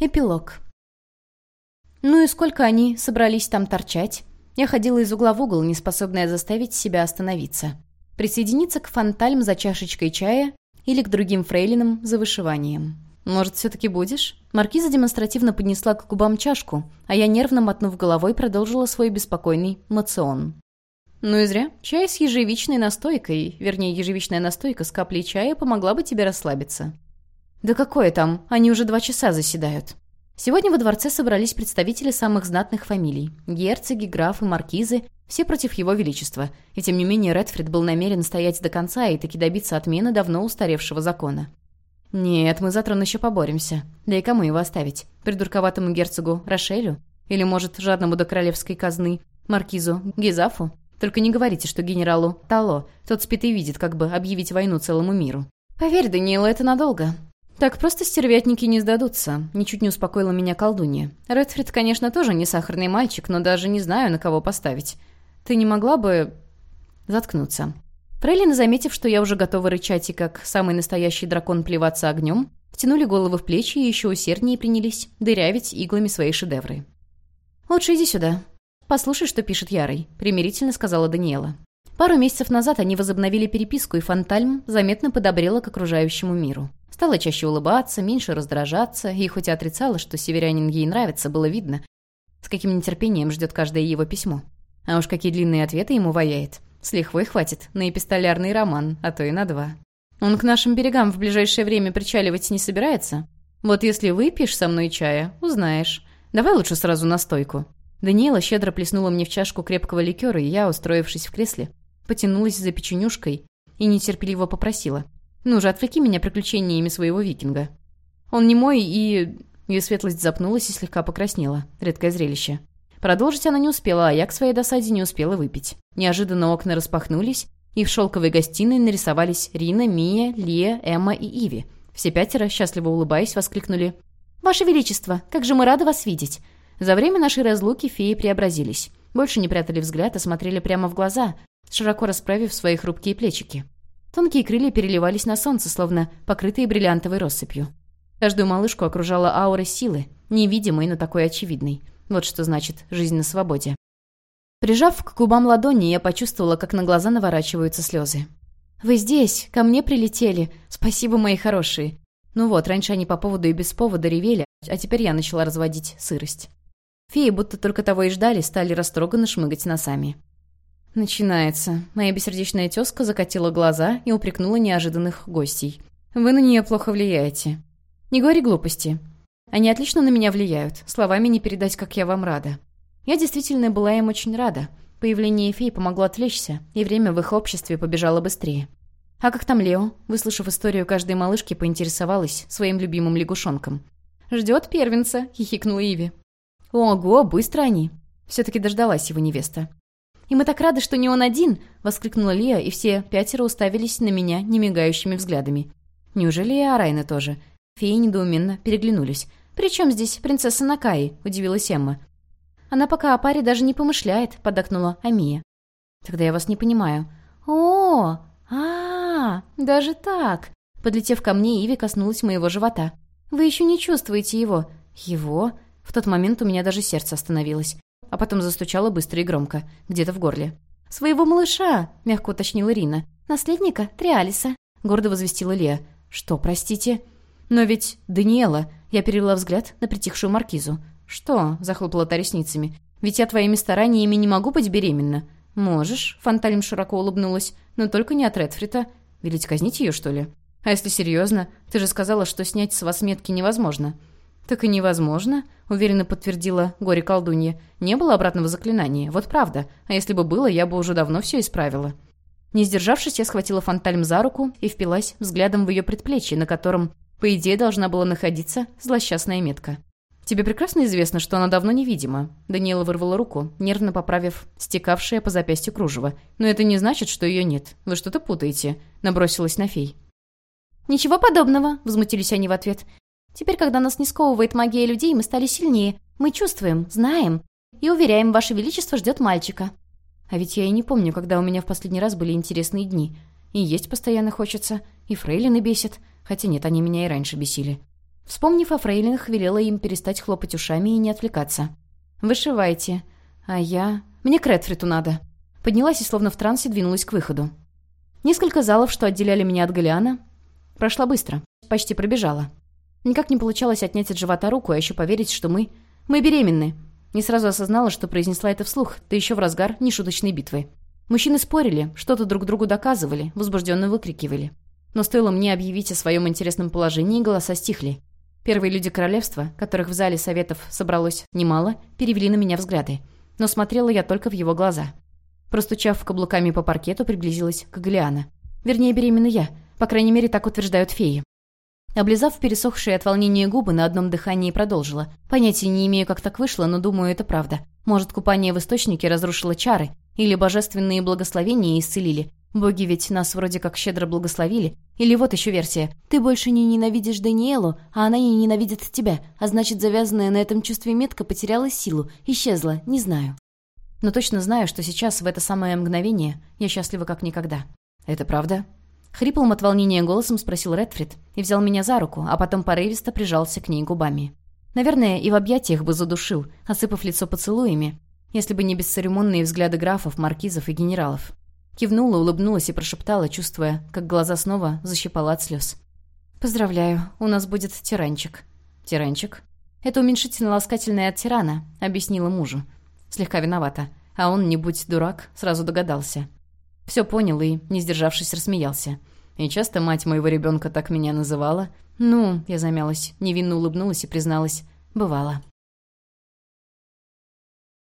Эпилог. Ну и сколько они собрались там торчать? Я ходила из угла в угол, не способная заставить себя остановиться. Присоединиться к фантальм за чашечкой чая или к другим фрейлинам за вышиванием. «Может, все-таки будешь?» Маркиза демонстративно поднесла к губам чашку, а я, нервно мотнув головой, продолжила свой беспокойный мацион. «Ну и зря. Чай с ежевичной настойкой, вернее, ежевичная настойка с каплей чая помогла бы тебе расслабиться. «Да какое там? Они уже два часа заседают». Сегодня во дворце собрались представители самых знатных фамилий. Герцоги, графы, маркизы, все против его величества. И тем не менее Редфрид был намерен стоять до конца и таки добиться отмены давно устаревшего закона. «Нет, мы завтра еще поборемся. Да и кому его оставить? Придурковатому герцогу Рошелю? Или, может, жадному до королевской казны маркизу Гизафу? Только не говорите, что генералу Тало, тот спит и видит, как бы объявить войну целому миру. Поверь, Даниэла, это надолго. «Так просто стервятники не сдадутся», — ничуть не успокоила меня колдунья. «Редфрид, конечно, тоже не сахарный мальчик, но даже не знаю, на кого поставить. Ты не могла бы...» заткнуться. Фрейлины, заметив, что я уже готова рычать и как самый настоящий дракон плеваться огнем, втянули головы в плечи и еще усерднее принялись дырявить иглами свои шедевры. «Лучше иди сюда. Послушай, что пишет Ярый», — примирительно сказала Даниэла. Пару месяцев назад они возобновили переписку, и Фантальм заметно подобрела к окружающему миру. Стала чаще улыбаться, меньше раздражаться, и хоть и отрицала, что северянин ей нравится, было видно, с каким нетерпением ждет каждое его письмо. А уж какие длинные ответы ему ваяет. С лихвой хватит на эпистолярный роман, а то и на два. Он к нашим берегам в ближайшее время причаливать не собирается? Вот если выпьешь со мной чая, узнаешь. Давай лучше сразу на стойку. Даниэла щедро плеснула мне в чашку крепкого ликера, и я, устроившись в кресле, потянулась за печенюшкой и нетерпеливо попросила. Ну же, отвлеки меня приключениями своего викинга. Он не мой и... Ее светлость запнулась и слегка покраснела. Редкое зрелище. Продолжить она не успела, а я к своей досаде не успела выпить. Неожиданно окна распахнулись, и в шелковой гостиной нарисовались Рина, Мия, Лия, Эмма и Иви. Все пятеро, счастливо улыбаясь, воскликнули «Ваше Величество, как же мы рады вас видеть!» За время нашей разлуки феи преобразились. Больше не прятали взгляд, а смотрели прямо в глаза, широко расправив свои хрупкие плечики. Тонкие крылья переливались на солнце, словно покрытые бриллиантовой россыпью. Каждую малышку окружала аура силы, невидимой, но такой очевидной. Вот что значит «жизнь на свободе». Прижав к губам ладони, я почувствовала, как на глаза наворачиваются слезы. «Вы здесь, ко мне прилетели. Спасибо, мои хорошие». Ну вот, раньше они по поводу и без повода ревели, а теперь я начала разводить сырость. Феи, будто только того и ждали, стали растроганно шмыгать носами. Начинается. Моя бессердечная тезка закатила глаза и упрекнула неожиданных гостей. Вы на нее плохо влияете. Не говори глупости. Они отлично на меня влияют. Словами не передать, как я вам рада. Я действительно была им очень рада. Появление фей помогло отвлечься, и время в их обществе побежало быстрее. А как там Лео? Выслушав историю каждой малышки, поинтересовалась своим любимым лягушонком. «Ждет первенца», — хихикнула Иви. «Ого, быстро они!» Все-таки дождалась его невеста. «И мы так рады, что не он один!» — воскликнула Лия, и все пятеро уставились на меня немигающими взглядами. «Неужели и Арайна тоже?» Феи недоуменно переглянулись. «При чем здесь принцесса Накаи?» — удивилась Эмма. «Она пока о паре даже не помышляет», — подокнула Амия. «Тогда я вас не понимаю». «О, а, -а, -а даже так!» Подлетев ко мне, Иви коснулась моего живота. «Вы еще не чувствуете его?» «Его?» В тот момент у меня даже сердце остановилось а потом застучала быстро и громко, где-то в горле. «Своего малыша!» — мягко уточнила Рина. «Наследника Триалиса», — гордо возвестила Лея. «Что, простите?» «Но ведь Даниэла...» Я перевела взгляд на притихшую маркизу. «Что?» — захлопала та ресницами. «Ведь я твоими стараниями не могу быть беременна». «Можешь», — Фанталим широко улыбнулась. «Но только не от Редфрита. Велить казнить ее, что ли?» «А если серьезно? Ты же сказала, что снять с вас метки невозможно». «Так и невозможно», — уверенно подтвердила горе-колдунья. «Не было обратного заклинания, вот правда. А если бы было, я бы уже давно все исправила». Не сдержавшись, я схватила Фантальм за руку и впилась взглядом в ее предплечье, на котором, по идее, должна была находиться злосчастная метка. «Тебе прекрасно известно, что она давно невидима». Даниэла вырвала руку, нервно поправив стекавшее по запястью кружево. «Но это не значит, что ее нет. Вы что-то путаете», — набросилась на фей. «Ничего подобного», — возмутились они в ответ. Теперь, когда нас не сковывает магия людей, мы стали сильнее. Мы чувствуем, знаем и уверяем, Ваше Величество ждет мальчика». А ведь я и не помню, когда у меня в последний раз были интересные дни. И есть постоянно хочется, и фрейлины бесит. Хотя нет, они меня и раньше бесили. Вспомнив о фрейлинах, велела им перестать хлопать ушами и не отвлекаться. «Вышивайте. А я... Мне к Редфриту надо». Поднялась и словно в трансе двинулась к выходу. Несколько залов, что отделяли меня от Галиана, прошла быстро. Почти пробежала. Никак не получалось отнять от живота руку, а еще поверить, что мы... Мы беременны. Не сразу осознала, что произнесла это вслух, да еще в разгар нешуточной битвы. Мужчины спорили, что-то друг другу доказывали, возбужденно выкрикивали. Но стоило мне объявить о своем интересном положении, голоса стихли. Первые люди королевства, которых в зале советов собралось немало, перевели на меня взгляды. Но смотрела я только в его глаза. Простучав каблуками по паркету, приблизилась к Галиана. Вернее, беременна я. По крайней мере, так утверждают феи. Облизав пересохшие от волнения губы, на одном дыхании продолжила. Понятия не имею, как так вышло, но думаю, это правда. Может, купание в источнике разрушило чары, или божественные благословения исцелили. Боги ведь нас вроде как щедро благословили. Или вот еще версия. Ты больше не ненавидишь Даниэлу, а она не ненавидит тебя, а значит, завязанная на этом чувстве метка потеряла силу, исчезла, не знаю. Но точно знаю, что сейчас, в это самое мгновение, я счастлива как никогда. Это правда? Хриплым от волнения голосом спросил Редфрид и взял меня за руку, а потом порывисто прижался к ней губами. Наверное, и в объятиях бы задушил, осыпав лицо поцелуями, если бы не бесцеремонные взгляды графов, маркизов и генералов. Кивнула, улыбнулась и прошептала, чувствуя, как глаза снова защипала от слез. «Поздравляю, у нас будет тиранчик». «Тиранчик?» «Это уменьшительно-ласкательное от тирана», — объяснила мужу. Слегка виновата. А он, не будь дурак, сразу догадался. Все понял и, не сдержавшись, рассмеялся. И часто мать моего ребенка так меня называла. «Ну», — я замялась, невинно улыбнулась и призналась, «бывало».